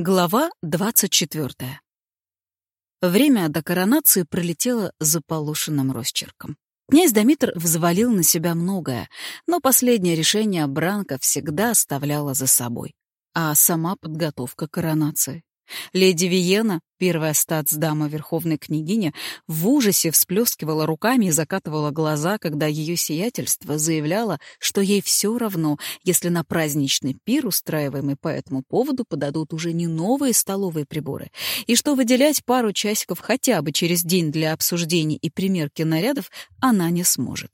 Глава 24. Время до коронации пролетело заполошенным росчерком. Князь Домитр взвалил на себя многое, но последнее решение Бранка всегда оставляла за собой. А сама подготовка коронации. Леди Виена, первая статсдама верховной княгиня, в ужасе всплескивала руками и закатывала глаза, когда ее сиятельство заявляло, что ей все равно, если на праздничный пир, устраиваемый по этому поводу, подадут уже не новые столовые приборы, и что выделять пару часиков хотя бы через день для обсуждений и примерки нарядов она не сможет.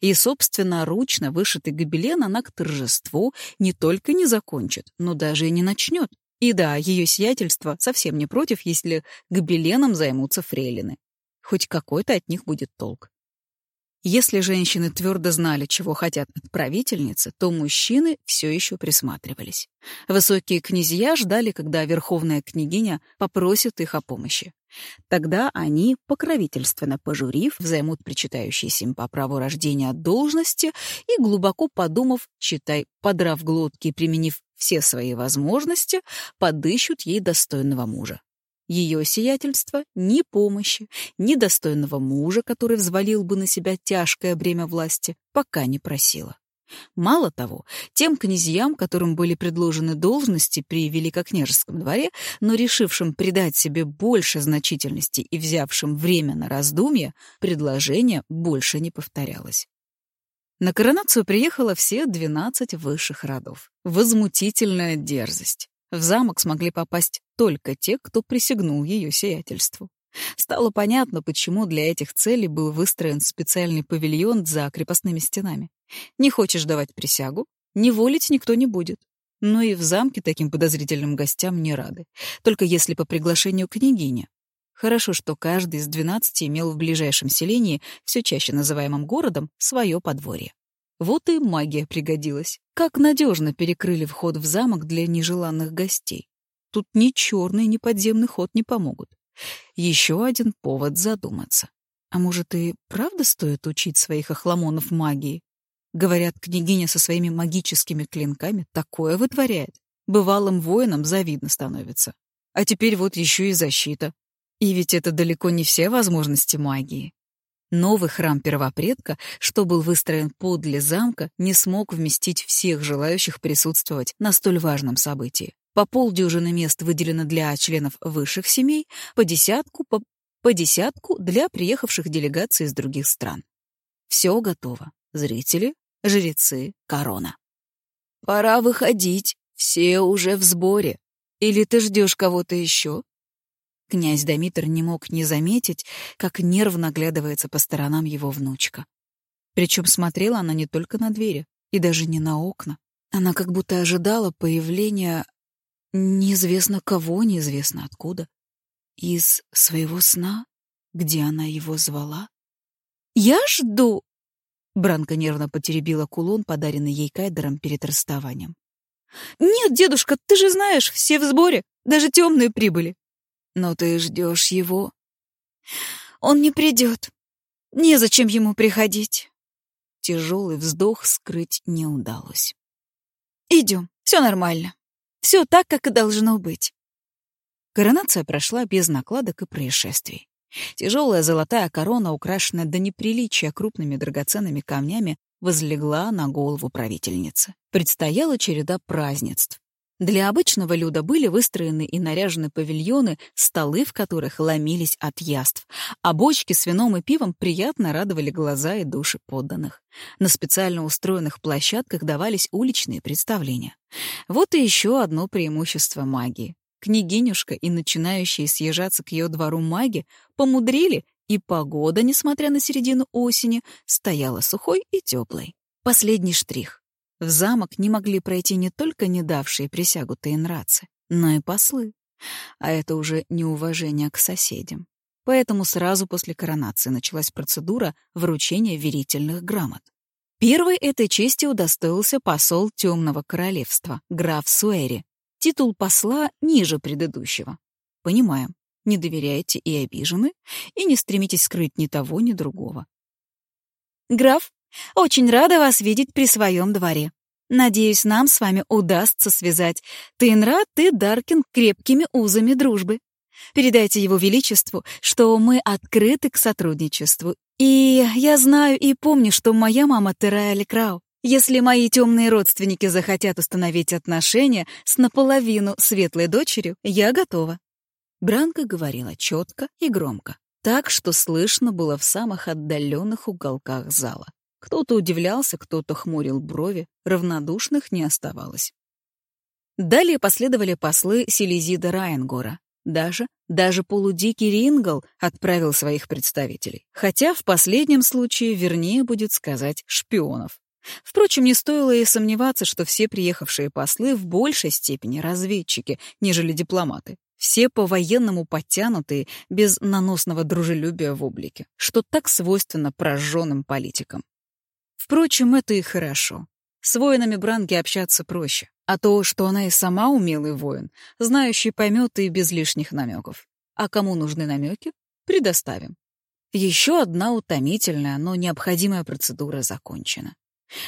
И собственноручно вышитый гобелен она к торжеству не только не закончит, но даже и не начнет. И да, ее сиятельство совсем не против, если гобеленом займутся фрейлины. Хоть какой-то от них будет толк. Если женщины твердо знали, чего хотят от правительницы, то мужчины все еще присматривались. Высокие князья ждали, когда верховная княгиня попросит их о помощи. Тогда они, покровительственно пожурив, займут причитающиеся им по праву рождения должности и, глубоко подумав, читай, подрав глотки и применив все свои возможности, подыщут ей достойного мужа. Ее сиятельство ни помощи, ни достойного мужа, который взвалил бы на себя тяжкое бремя власти, пока не просила. Мало того, тем князьям, которым были предложены должности при Великокняжеском дворе, но решившим придать себе больше значительности и взявшим время на раздумье, предложение больше не повторялось. На коронацию приехало все 12 высших родов. Возмутительная дерзость. В замок смогли попасть только те, кто присягнул ее сиятельству. Стало понятно, почему для этих целей был выстроен специальный павильон за крепостными стенами. Не хочешь давать присягу, не волить никто не будет. Но и в замке таким подозрительным гостям не рады. Только если по приглашению княгини. Хорошо, что каждый из двенадцати имел в ближайшем селении, все чаще называемым городом, свое подворье. Вот и магия пригодилась. Как надежно перекрыли вход в замок для нежеланных гостей. Тут ни черный, ни подземный ход не помогут. Еще один повод задуматься. А может, и правда стоит учить своих охламонов магии? Говорят, княгиня со своими магическими клинками такое вытворяет. Бывалым воинам завидно становится. А теперь вот еще и защита. И ведь это далеко не все возможности магии. Новый храм первопредка, что был выстроен подле замка, не смог вместить всех желающих присутствовать на столь важном событии. По полдюжины мест выделено для членов высших семей, по десятку, по, по десятку для приехавших делегаций из других стран. Все готово. Зрители, жрецы, корона. Пора выходить, все уже в сборе. Или ты ждешь кого-то еще? Князь Домитр не мог не заметить, как нервно оглядывается по сторонам его внучка. Причем смотрела она не только на двери, и даже не на окна. Она как будто ожидала появления неизвестно кого, неизвестно откуда. Из своего сна, где она его звала. «Я жду!» Бранка нервно потеребила кулон, подаренный ей Кайдером перед расставанием. «Нет, дедушка, ты же знаешь, все в сборе, даже темные прибыли». Но ты ждешь его. Он не придет. Незачем ему приходить. Тяжелый вздох скрыть не удалось. Идем, все нормально. Все так, как и должно быть. Коронация прошла без накладок и происшествий. Тяжелая золотая корона, украшенная до неприличия крупными драгоценными камнями, возлегла на голову правительницы. Предстояла череда празднеств. Для обычного люда были выстроены и наряжены павильоны, столы в которых ломились от яств, а бочки с вином и пивом приятно радовали глаза и души подданных. На специально устроенных площадках давались уличные представления. Вот и еще одно преимущество магии. Княгинюшка и начинающие съезжаться к ее двору маги помудрили, и погода, несмотря на середину осени, стояла сухой и теплой. Последний штрих. В замок не могли пройти не только не давшие присягу тейнрацы, но и послы. А это уже неуважение к соседям. Поэтому сразу после коронации началась процедура вручения верительных грамот. Первой этой чести удостоился посол Темного Королевства, граф Суэри. Титул посла ниже предыдущего. Понимаем, не доверяете и обижены, и не стремитесь скрыть ни того, ни другого. «Граф, очень рада вас видеть при своем дворе. Надеюсь, нам с вами удастся связать Тейнрат и Даркин крепкими узами дружбы. Передайте его величеству, что мы открыты к сотрудничеству. И я знаю и помню, что моя мама Терая Лекрау. Если мои темные родственники захотят установить отношения с наполовину светлой дочерью, я готова. Бранка говорила четко и громко, так что слышно было в самых отдаленных уголках зала. Кто-то удивлялся, кто-то хмурил брови, равнодушных не оставалось. Далее последовали послы Селизида Райангора, даже, даже полудикий Рингл отправил своих представителей, хотя в последнем случае вернее будет сказать шпионов. Впрочем, не стоило и сомневаться, что все приехавшие послы в большей степени разведчики, нежели дипломаты. Все по-военному подтянутые, без наносного дружелюбия в облике, что так свойственно прожженным политикам. Впрочем, это и хорошо. С воинами Бранги общаться проще. А то, что она и сама умелый воин, знающий поймет и без лишних намеков. А кому нужны намеки, предоставим. Еще одна утомительная, но необходимая процедура закончена.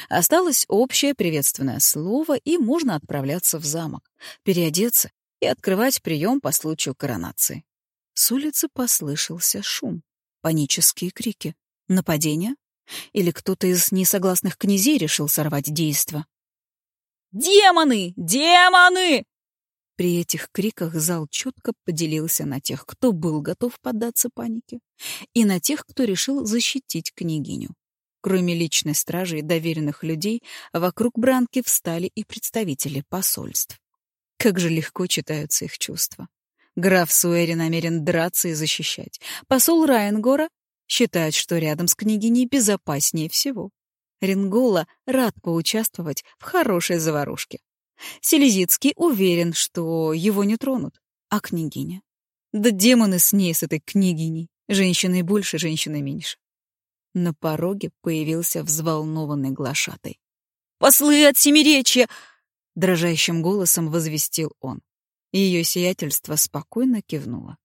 Осталось общее приветственное слово, и можно отправляться в замок, переодеться и открывать прием по случаю коронации. С улицы послышался шум, панические крики. Нападение? Или кто-то из несогласных князей решил сорвать действо? «Демоны! Демоны!» При этих криках зал четко поделился на тех, кто был готов поддаться панике, и на тех, кто решил защитить княгиню. Кроме личной стражи и доверенных людей, вокруг Бранки встали и представители посольств. Как же легко читаются их чувства. Граф Суэри намерен драться и защищать. Посол Райангора считает, что рядом с княгиней безопаснее всего. Рингола рад поучаствовать в хорошей заварушке. Селезицкий уверен, что его не тронут. А княгиня? Да демоны с ней, с этой княгиней. Женщины больше, женщины меньше. На пороге появился взволнованный глашатай. «Послы от Семиречья!» — дрожащим голосом возвестил он. Ее сиятельство спокойно кивнуло.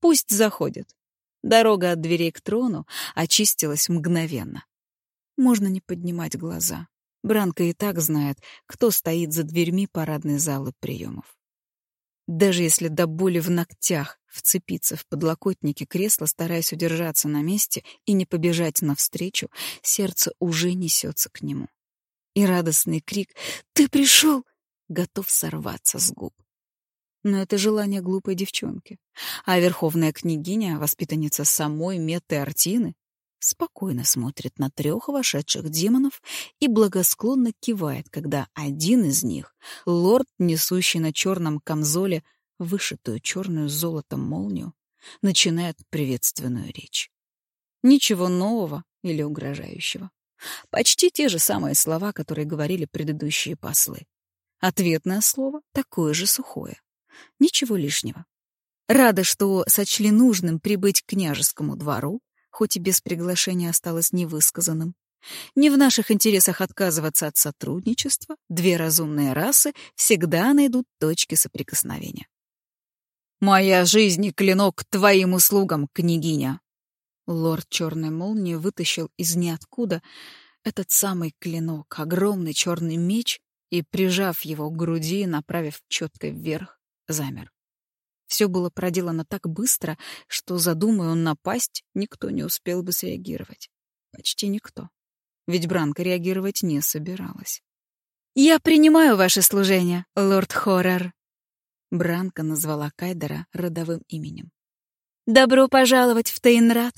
«Пусть заходит». Дорога от дверей к трону очистилась мгновенно. Можно не поднимать глаза. Бранка и так знает, кто стоит за дверьми парадной залы приемов. Даже если до боли в ногтях вцепиться в подлокотники кресла, стараясь удержаться на месте и не побежать навстречу, сердце уже несется к нему. И радостный крик «Ты пришел!» готов сорваться с губ. Но это желание глупой девчонки. А верховная княгиня, воспитанница самой Метты Артины, спокойно смотрит на трех вошедших демонов и благосклонно кивает, когда один из них, лорд, несущий на черном камзоле вышитую черную золотом молнию, начинает приветственную речь. Ничего нового или угрожающего. Почти те же самые слова, которые говорили предыдущие послы. Ответное слово такое же сухое. Ничего лишнего. Рада, что сочли нужным прибыть к княжескому двору, хоть и без приглашения осталось невысказанным. Не в наших интересах отказываться от сотрудничества, две разумные расы всегда найдут точки соприкосновения. «Моя жизнь и клинок твоим услугам, княгиня!» Лорд Черной Молнии вытащил из ниоткуда этот самый клинок, огромный черный меч, и, прижав его к груди, направив четко вверх, замер. Все было проделано так быстро, что, задумая он напасть, никто не успел бы среагировать. Почти никто. Ведь Бранка реагировать не собиралась. «Я принимаю ваше служение, лорд Хоррор», — Бранка назвала Кайдера родовым именем. «Добро пожаловать в Тейнрад».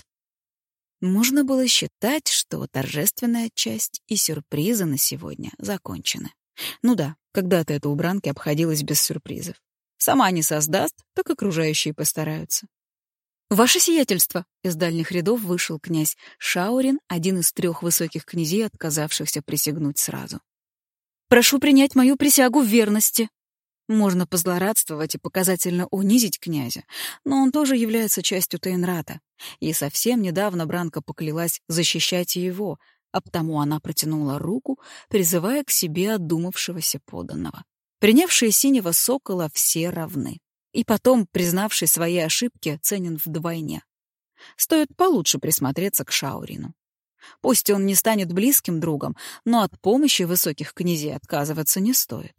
Можно было считать, что торжественная часть и сюрпризы на сегодня закончены. Ну да, когда-то это у Бранки обходилось без сюрпризов. Сама не создаст, так окружающие постараются. «Ваше сиятельство!» — из дальних рядов вышел князь Шаурин, один из трех высоких князей, отказавшихся присягнуть сразу. «Прошу принять мою присягу в верности!» Можно позлорадствовать и показательно унизить князя, но он тоже является частью Тейнрата, и совсем недавно Бранка поклялась защищать его, а потому она протянула руку, призывая к себе отдумавшегося поданного. Принявшие синего сокола все равны. И потом, признавший свои ошибки, ценен вдвойне. Стоит получше присмотреться к Шаурину. Пусть он не станет близким другом, но от помощи высоких князей отказываться не стоит.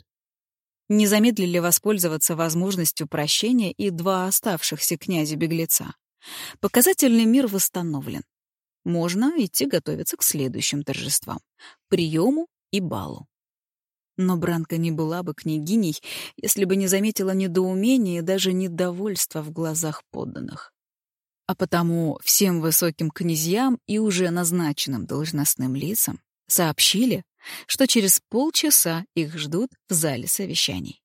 Не замедлили воспользоваться возможностью прощения и два оставшихся князя-беглеца. Показательный мир восстановлен. Можно идти готовиться к следующим торжествам — приему и балу. Но Бранка не была бы княгиней, если бы не заметила недоумения и даже недовольства в глазах подданных. А потому всем высоким князьям и уже назначенным должностным лицам сообщили, что через полчаса их ждут в зале совещаний.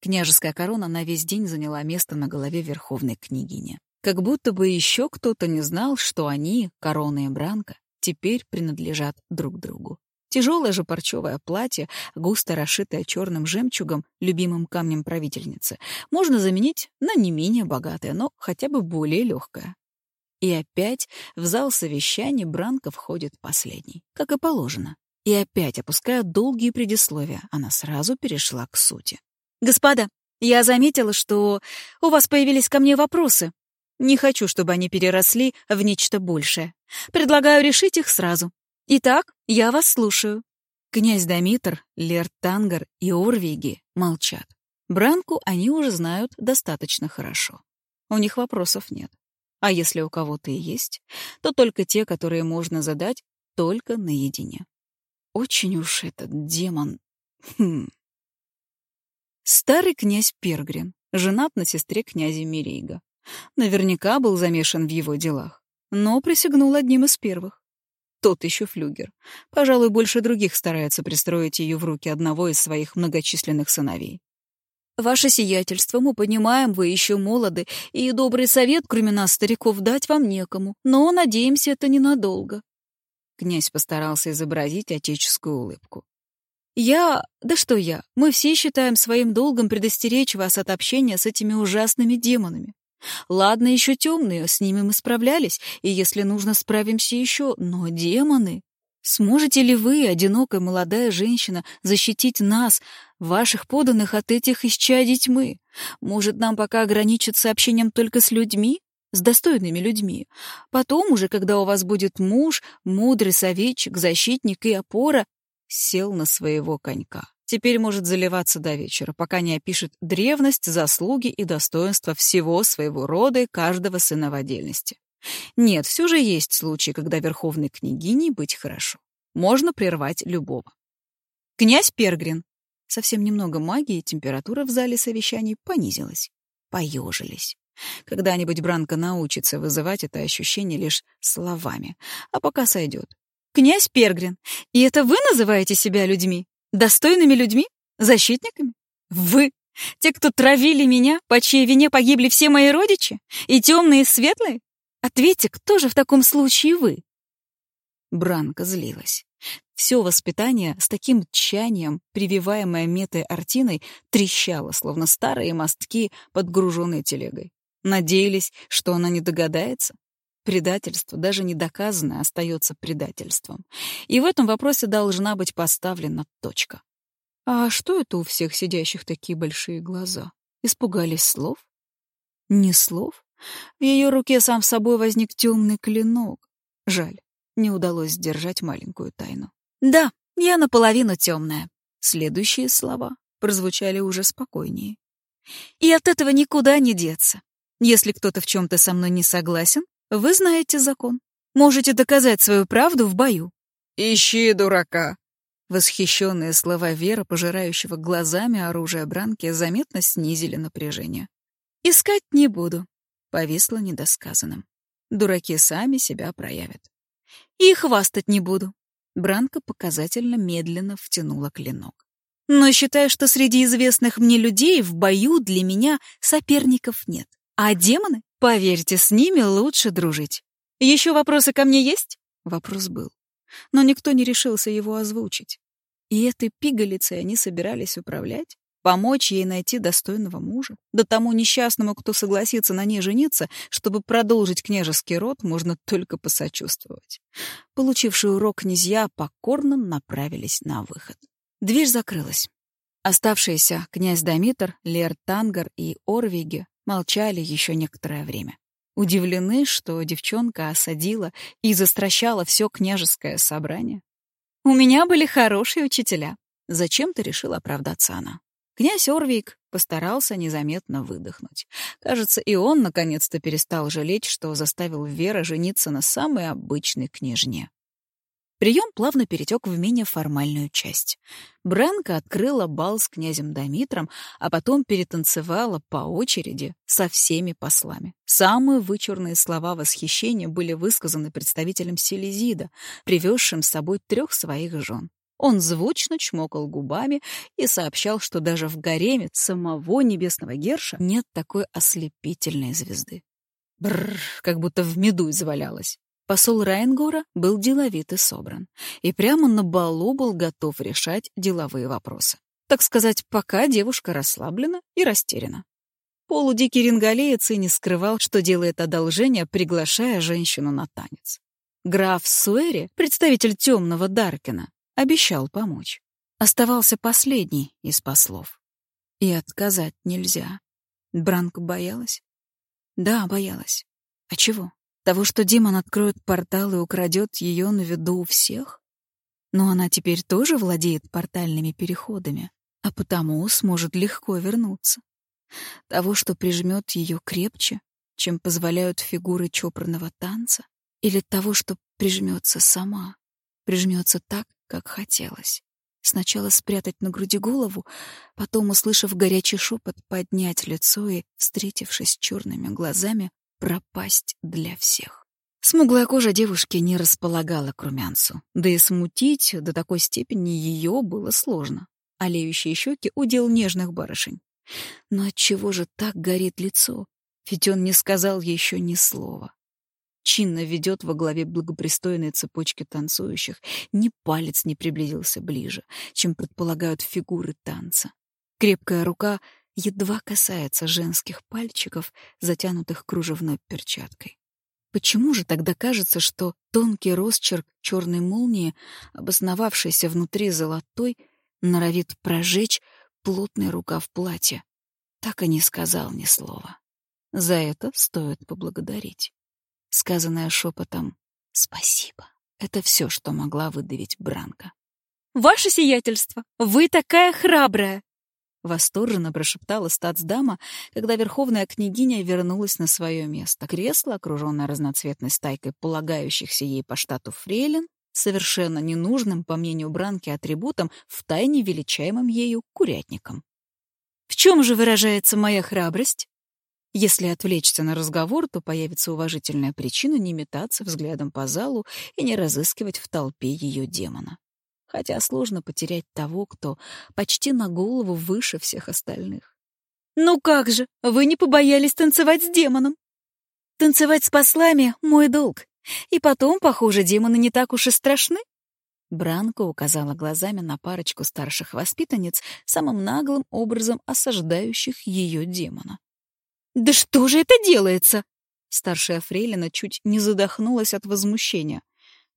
Княжеская корона на весь день заняла место на голове верховной княгини. Как будто бы еще кто-то не знал, что они, корона и бранка, теперь принадлежат друг другу. Тяжелое же парчевое платье, густо расшитое черным жемчугом, любимым камнем правительницы, можно заменить на не менее богатое, но хотя бы более легкое. И опять в зал совещаний Бранка входит последний, как и положено. И опять, опуская долгие предисловия, она сразу перешла к сути. «Господа, я заметила, что у вас появились ко мне вопросы. Не хочу, чтобы они переросли в нечто большее. Предлагаю решить их сразу. Итак, я вас слушаю». Князь Дамитр, Лер Тангар и Орвиги молчат. Бранку они уже знают достаточно хорошо. У них вопросов нет. А если у кого-то и есть, то только те, которые можно задать только наедине. Очень уж этот демон... Хм. Старый князь Пергрин, женат на сестре князя Мирейга. Наверняка был замешан в его делах, но присягнул одним из первых. Тот еще флюгер. Пожалуй, больше других старается пристроить ее в руки одного из своих многочисленных сыновей. «Ваше сиятельство, мы понимаем, вы еще молоды, и добрый совет, кроме нас, стариков, дать вам некому, но, надеемся, это ненадолго. Князь постарался изобразить отеческую улыбку. «Я... Да что я? Мы все считаем своим долгом предостеречь вас от общения с этими ужасными демонами. Ладно, еще темные, с ними мы справлялись, и если нужно, справимся еще, но демоны... Сможете ли вы, одинокая молодая женщина, защитить нас, ваших поданных, от этих исчадий тьмы? Может, нам пока ограничиться общением только с людьми? С достойными людьми. Потом уже, когда у вас будет муж, мудрый советчик, защитник и опора, сел на своего конька. Теперь может заливаться до вечера, пока не опишет древность, заслуги и достоинства всего своего рода и каждого сына в отдельности. Нет, все же есть случаи, когда верховной княгиней быть хорошо. Можно прервать любого. Князь Пергрин. Совсем немного магии, температура в зале совещаний понизилась. Поежились. Когда-нибудь Бранка научится вызывать это ощущение лишь словами, а пока сойдет. «Князь Пергрин, и это вы называете себя людьми? Достойными людьми? Защитниками? Вы? Те, кто травили меня, по чьей вине погибли все мои родичи? И темные, и светлые? Ответьте, кто же в таком случае вы?» Бранка злилась. Все воспитание с таким тщанием, прививаемое метой Артиной, трещало, словно старые мостки, подгруженные телегой. Надеялись, что она не догадается? Предательство, даже не доказанное, остается предательством. И в этом вопросе должна быть поставлена точка. А что это у всех сидящих такие большие глаза? Испугались слов? Не слов? В ее руке сам собой возник темный клинок. Жаль, не удалось сдержать маленькую тайну. Да, я наполовину темная. Следующие слова прозвучали уже спокойнее. И от этого никуда не деться. Если кто-то в чем-то со мной не согласен, вы знаете закон. Можете доказать свою правду в бою. «Ищи дурака!» Восхищенные слова Вера, пожирающего глазами оружие Бранки, заметно снизили напряжение. «Искать не буду», — повисло недосказанным. «Дураки сами себя проявят». «И хвастать не буду». Бранка показательно медленно втянула клинок. «Но считаю, что среди известных мне людей в бою для меня соперников нет. А демоны, поверьте, с ними лучше дружить. Еще вопросы ко мне есть? Вопрос был. Но никто не решился его озвучить. И этой пигалицей они собирались управлять? Помочь ей найти достойного мужа? Да тому несчастному, кто согласится на ней жениться, чтобы продолжить княжеский род, можно только посочувствовать. Получившие урок князья покорно направились на выход. Дверь закрылась. Оставшиеся князь Дамитр, Лер Тангар и Орвиги молчали еще некоторое время. Удивлены, что девчонка осадила и застращала все княжеское собрание. «У меня были хорошие учителя», — зачем-то решила оправдаться она. Князь Орвик постарался незаметно выдохнуть. Кажется, и он наконец-то перестал жалеть, что заставил Вера жениться на самой обычной княжне. Прием плавно перетек в менее формальную часть. Бранка открыла бал с князем Домитром, а потом перетанцевала по очереди со всеми послами. Самые вычурные слова восхищения были высказаны представителем Селезида, привезшим с собой трех своих жен. Он звучно чмокал губами и сообщал, что даже в гареме самого небесного Герша нет такой ослепительной звезды. Бррр, как будто в меду завалялась. Посол Райнгора был деловит и собран, и прямо на балу был готов решать деловые вопросы. Так сказать, пока девушка расслаблена и растеряна. Полудикий рингалеец и не скрывал, что делает одолжение, приглашая женщину на танец. Граф Суэри, представитель темного Даркина, обещал помочь. Оставался последний из послов. И отказать нельзя. Бранка боялась? Да, боялась. А чего? Того, что демон откроет портал и украдет ее на виду у всех? Но она теперь тоже владеет портальными переходами, а потому сможет легко вернуться. Того, что прижмет ее крепче, чем позволяют фигуры чопорного танца, или того, что прижмется сама, прижмется так, как хотелось. Сначала спрятать на груди голову, потом, услышав горячий шепот, поднять лицо и, встретившись черными глазами, пропасть для всех. Смуглая кожа девушки не располагала к румянцу, да и смутить до такой степени ее было сложно. Олеющие щеки — удел нежных барышень. Но отчего же так горит лицо? Ведь он не сказал еще ни слова. Чинно ведет во главе благопристойной цепочки танцующих, ни палец не приблизился ближе, чем предполагают фигуры танца. Крепкая рука едва касается женских пальчиков, затянутых кружевной перчаткой. Почему же тогда кажется, что тонкий росчерк черной молнии, обосновавшийся внутри золотой, норовит прожечь плотный рукав платья? Так и не сказал ни слова. За это стоит поблагодарить. Сказанное шепотом «спасибо» — это все, что могла выдавить Бранка. «Ваше сиятельство, вы такая храбрая!» Восторженно прошептала стацдама, когда верховная княгиня вернулась на свое место. Кресло, окруженное разноцветной стайкой полагающихся ей по штату фрейлин, совершенно ненужным, по мнению Бранки, атрибутом, втайне величаемым ею курятником. «В чем же выражается моя храбрость?» Если отвлечься на разговор, то появится уважительная причина не метаться взглядом по залу и не разыскивать в толпе ее демона хотя сложно потерять того, кто почти на голову выше всех остальных. «Ну как же, вы не побоялись танцевать с демоном?» «Танцевать с послами — мой долг. И потом, похоже, демоны не так уж и страшны». Бранко указала глазами на парочку старших воспитанниц, самым наглым образом осаждающих ее демона. «Да что же это делается?» Старшая фрейлина чуть не задохнулась от возмущения.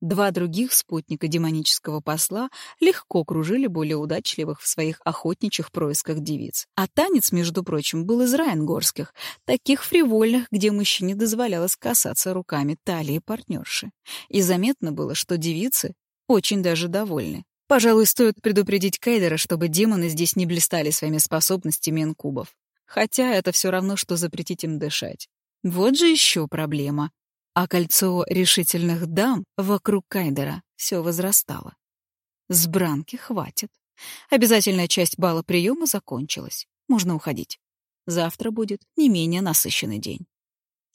Два других спутника демонического посла легко кружили более удачливых в своих охотничьих происках девиц. А танец, между прочим, был из райнгорских, таких фривольных, где мужчине дозволялось касаться руками талии партнерши. И заметно было, что девицы очень даже довольны. Пожалуй, стоит предупредить Кайдера, чтобы демоны здесь не блистали своими способностями инкубов. Хотя это все равно, что запретить им дышать. Вот же еще проблема а кольцо решительных дам вокруг Кайдера все возрастало. С Бранки хватит. Обязательная часть бала приема закончилась. Можно уходить. Завтра будет не менее насыщенный день.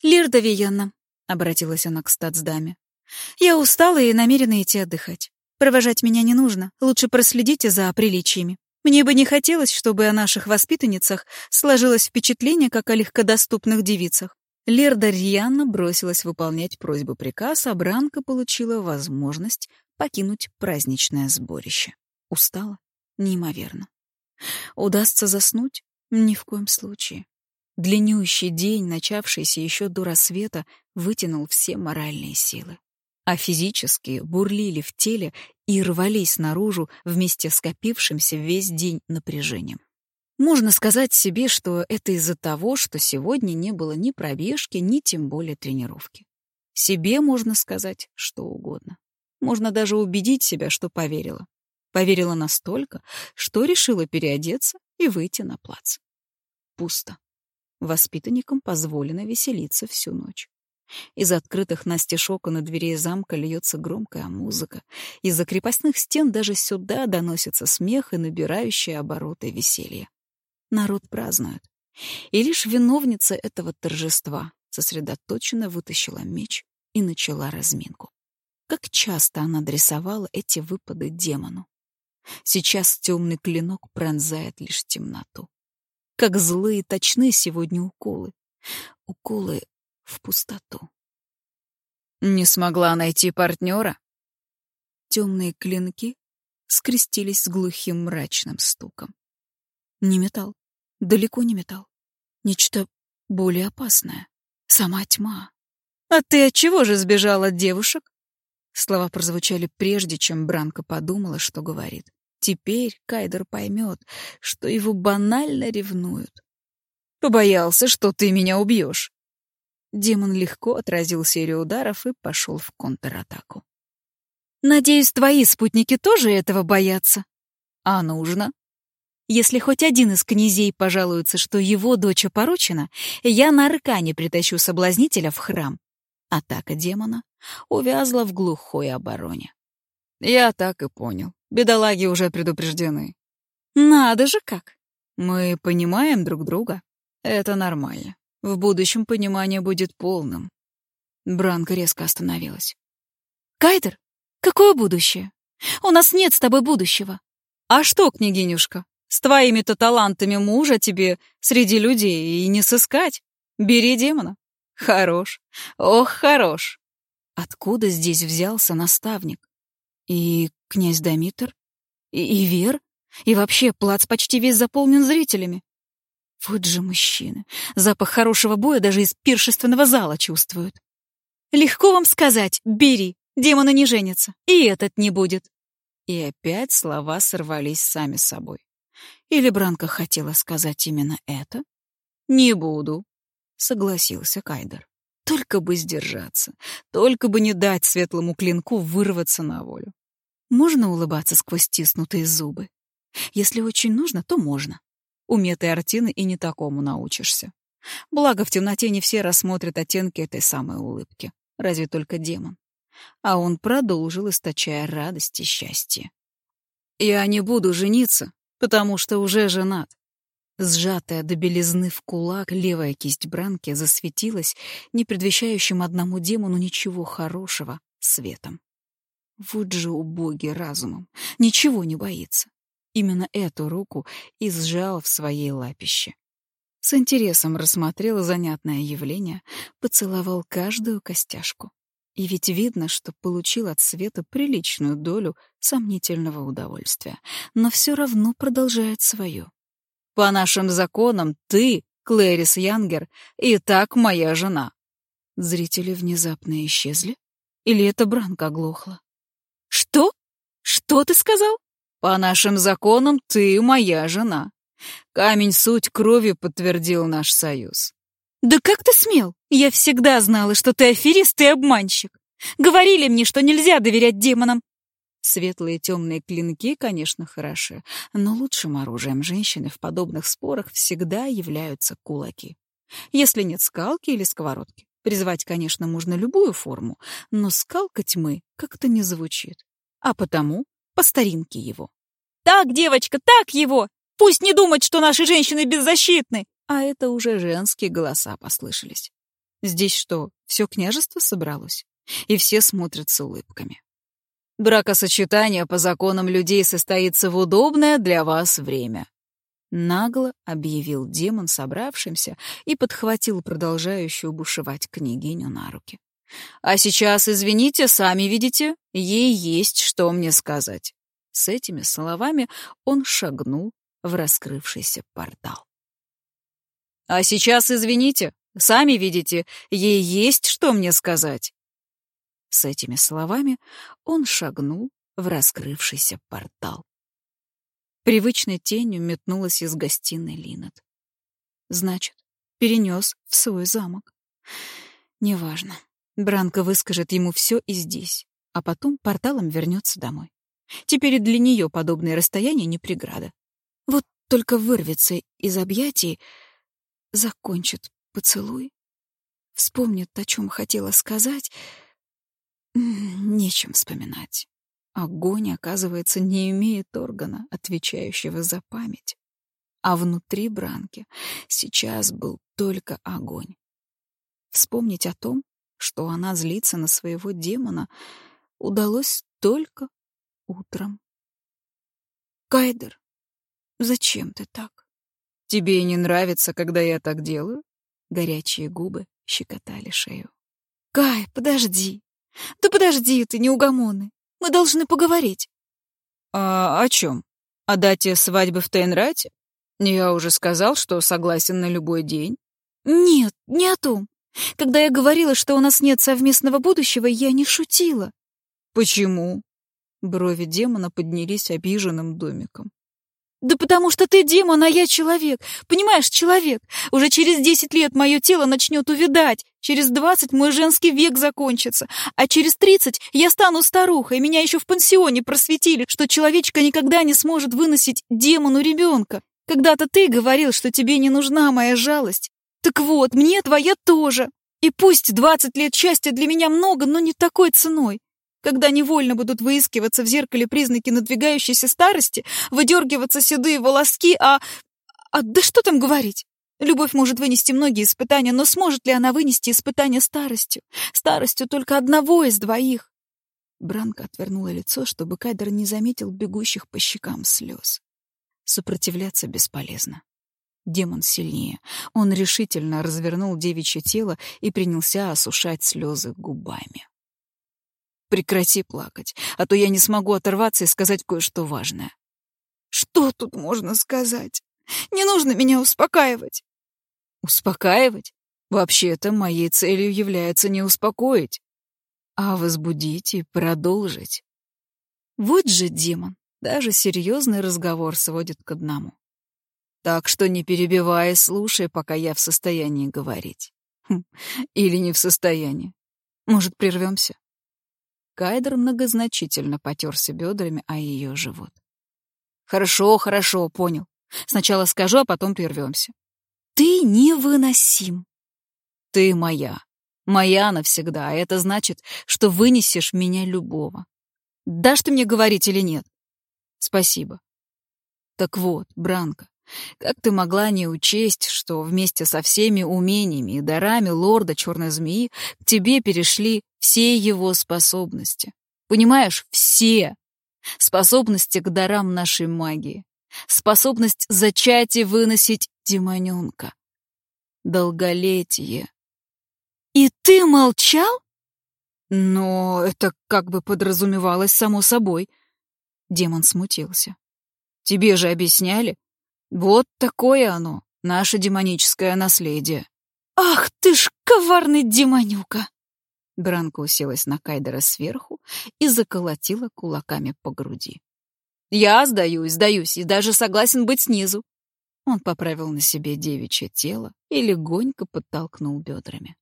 «Лирда Виенна», — обратилась она к статсдаме, — «я устала и намерена идти отдыхать. Провожать меня не нужно, лучше проследите за приличиями. Мне бы не хотелось, чтобы о наших воспитанницах сложилось впечатление, как о легкодоступных девицах. Лерда рьяно бросилась выполнять просьбу приказ, а Бранка получила возможность покинуть праздничное сборище. Устала? Неимоверно. Удастся заснуть? Ни в коем случае. Длиннющий день, начавшийся еще до рассвета, вытянул все моральные силы. А физические бурлили в теле и рвались наружу вместе с скопившимся весь день напряжением. Можно сказать себе, что это из-за того, что сегодня не было ни пробежки, ни тем более тренировки. Себе можно сказать что угодно. Можно даже убедить себя, что поверила. Поверила настолько, что решила переодеться и выйти на плац. Пусто. Воспитанникам позволено веселиться всю ночь. Из открытых настежь окон и дверей замка льется громкая музыка. Из-за крепостных стен даже сюда доносится смех и набирающие обороты веселье. Народ празднует. И лишь виновница этого торжества сосредоточенно вытащила меч и начала разминку. Как часто она адресовала эти выпады демону. Сейчас темный клинок пронзает лишь темноту. Как злые точны сегодня уколы. Уколы в пустоту. Не смогла найти партнера? Темные клинки скрестились с глухим мрачным стуком. Не металл, далеко не металл. Нечто более опасное. Сама тьма. «А ты от чего же сбежал от девушек?» Слова прозвучали прежде, чем Бранка подумала, что говорит. Теперь Кайдер поймет, что его банально ревнуют. «Побоялся, что ты меня убьешь. Демон легко отразил серию ударов и пошел в контратаку. «Надеюсь, твои спутники тоже этого боятся?» «А нужно?» «Если хоть один из князей пожалуется, что его дочь опорочена, я на аркане притащу соблазнителя в храм». Атака демона увязла в глухой обороне. «Я так и понял. Бедолаги уже предупреждены». «Надо же как!» «Мы понимаем друг друга. Это нормально. В будущем понимание будет полным. Бранка резко остановилась. «Кайдер, какое будущее? У нас нет с тобой будущего». «А что, княгинюшка, с твоими-то талантами мужа тебе среди людей и не сыскать. Бери демона. Хорош. Ох, хорош». Откуда здесь взялся наставник? И князь Дамитр? И, и Вер? И вообще плац почти весь заполнен зрителями. Вот же мужчины. Запах хорошего боя даже из пиршественного зала чувствуют. Легко вам сказать, бери, демоны не женятся, и этот не будет. И опять слова сорвались сами собой. Или Бранка хотела сказать именно это? «Не буду», — согласился Кайдер. Только бы сдержаться, только бы не дать светлому клинку вырваться на волю. Можно улыбаться сквозь стиснутые зубы. Если очень нужно, то можно. У меты Артины и не такому научишься. Благо, в темноте не все рассмотрят оттенки этой самой улыбки. Разве только демон. А он продолжил, источая радость и счастье. «Я не буду жениться, потому что уже женат». Сжатая до белизны в кулак левая кисть Бранки засветилась, не предвещающим одному демону ничего хорошего, светом. Вот же убогий разумом, ничего не боится именно эту руку и сжал в своей лапище. С интересом рассмотрел занятное явление, поцеловал каждую костяшку. И ведь видно, что получил от света приличную долю сомнительного удовольствия, но все равно продолжает свое. «По нашим законам ты, Клэрис Янгер, и так моя жена». Зрители внезапно исчезли? Или это Бранка оглохла? «Что? Что ты сказал?» По нашим законам ты моя жена. Камень суть крови подтвердил наш союз. Да как ты смел? Я всегда знала, что ты аферист и обманщик. Говорили мне, что нельзя доверять демонам. Светлые темные клинки, конечно, хороши, но лучшим оружием женщины в подобных спорах всегда являются кулаки. Если нет скалки или сковородки. Призвать, конечно, можно любую форму, но скалка тьмы как-то не звучит. А потому по старинке его. «Так, девочка, так его! Пусть не думает, что наши женщины беззащитны!» А это уже женские голоса послышались. Здесь что, все княжество собралось? И все смотрят с улыбками. Бракосочетание по законам людей состоится в удобное для вас время. Нагло объявил демон собравшимся и подхватил продолжающую бушевать княгиню на руки. А сейчас, извините, сами видите, ей есть что мне сказать. С этими словами он шагнул в раскрывшийся портал. А сейчас, извините, сами видите, ей есть что мне сказать. С этими словами он шагнул в раскрывшийся портал. Привычной тенью метнулась из гостиной Линет. Значит, перенес в свой замок. Неважно. Бранко выскажет ему все и здесь, а потом порталом вернется домой. Теперь для нее подобное расстояние не преграда. Вот только вырвется из объятий, закончит поцелуй, вспомнит, о чем хотела сказать. Нечем вспоминать. Огонь, оказывается, не имеет органа, отвечающего за память. А внутри Бранки сейчас был только огонь. Вспомнить о том, что она злится на своего демона, удалось только утром. «Кайдер, зачем ты так?» «Тебе не нравится, когда я так делаю?» Горячие губы щекотали шею. «Кай, подожди! Да подожди ты, неугомонный! Мы должны поговорить!» «А о чем? О дате свадьбы в Тейнрате? Я уже сказал, что согласен на любой день». «Нет, не о том. Когда я говорила, что у нас нет совместного будущего, я не шутила». «Почему?» Брови демона поднялись обиженным домиком. «Да потому что ты демон, а я человек. Понимаешь, человек. Уже через десять лет мое тело начнет увядать. Через двадцать мой женский век закончится. А через тридцать я стану старухой. Меня еще в пансионе просветили, что человечка никогда не сможет выносить демону ребенка. Когда-то ты говорил, что тебе не нужна моя жалость. Так вот, мне твоя тоже. И пусть двадцать лет счастья для меня много, но не такой ценой когда невольно будут выискиваться в зеркале признаки надвигающейся старости, выдергиваться седые волоски, а... а да что там говорить? Любовь может вынести многие испытания, но сможет ли она вынести испытания старостью? Старостью только одного из двоих. Бранка отвернула лицо, чтобы Кайдер не заметил бегущих по щекам слез. Сопротивляться бесполезно. Демон сильнее. Он решительно развернул девичье тело и принялся осушать слезы губами. Прекрати плакать, а то я не смогу оторваться и сказать кое-что важное. Что тут можно сказать? Не нужно меня успокаивать. Успокаивать? Вообще-то моей целью является не успокоить, а возбудить и продолжить. Вот же демон, даже серьезный разговор сводит к одному. Так что не перебивай слушай, пока я в состоянии говорить. Хм, или не в состоянии. Может, прервемся? Кайдер многозначительно потерся бедрами о ее живот. «Хорошо, хорошо, понял. Сначала скажу, а потом прервемся. Ты невыносим. Ты моя. Моя навсегда, а это значит, что вынесешь меня любого. Дашь ты мне говорить или нет? Спасибо. Так вот, Бранка, как ты могла не учесть, что вместе со всеми умениями и дарами лорда Черной Змеи к тебе перешли все его способности? Понимаешь, все. Способности к дарам нашей магии. Способность зачать и выносить демоненка. Долголетие. И ты молчал? Но это как бы подразумевалось само собой. Демон смутился. Тебе же объясняли, вот такое оно, наше демоническое наследие. Ах ты ж коварный демонюка! Бранка уселась на Кайдера сверху и заколотила кулаками по груди. «Я сдаюсь, сдаюсь, и даже согласен быть снизу». Он поправил на себе девичье тело и легонько подтолкнул бедрами.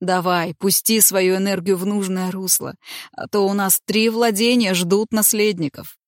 «Давай, пусти свою энергию в нужное русло, а то у нас три владения ждут наследников».